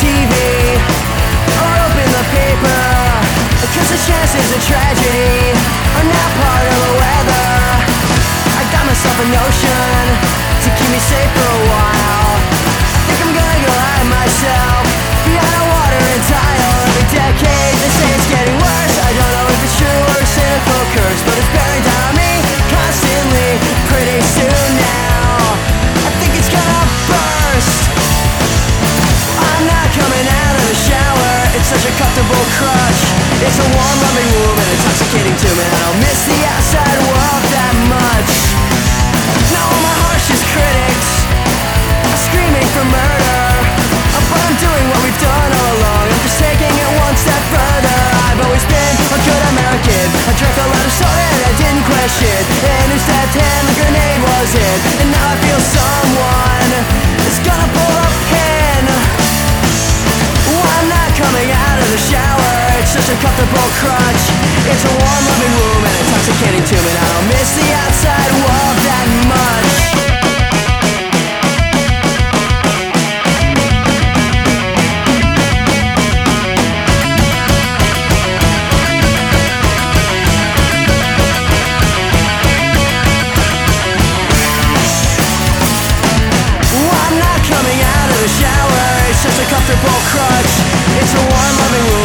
TV or open the paper Cause the chances are tragedy. It's a warm, loving room and intoxicating to me. And I don't miss the outside world that much. Now all my harshest critics are screaming for murder. But I'm doing what we've done all along. I'm just taking it one step comfortable crutch. It's a warm, loving room and intoxicating to me. And I don't miss the outside world that much. I'm not coming out of the shower. It's just a comfortable crutch. It's a warm, loving room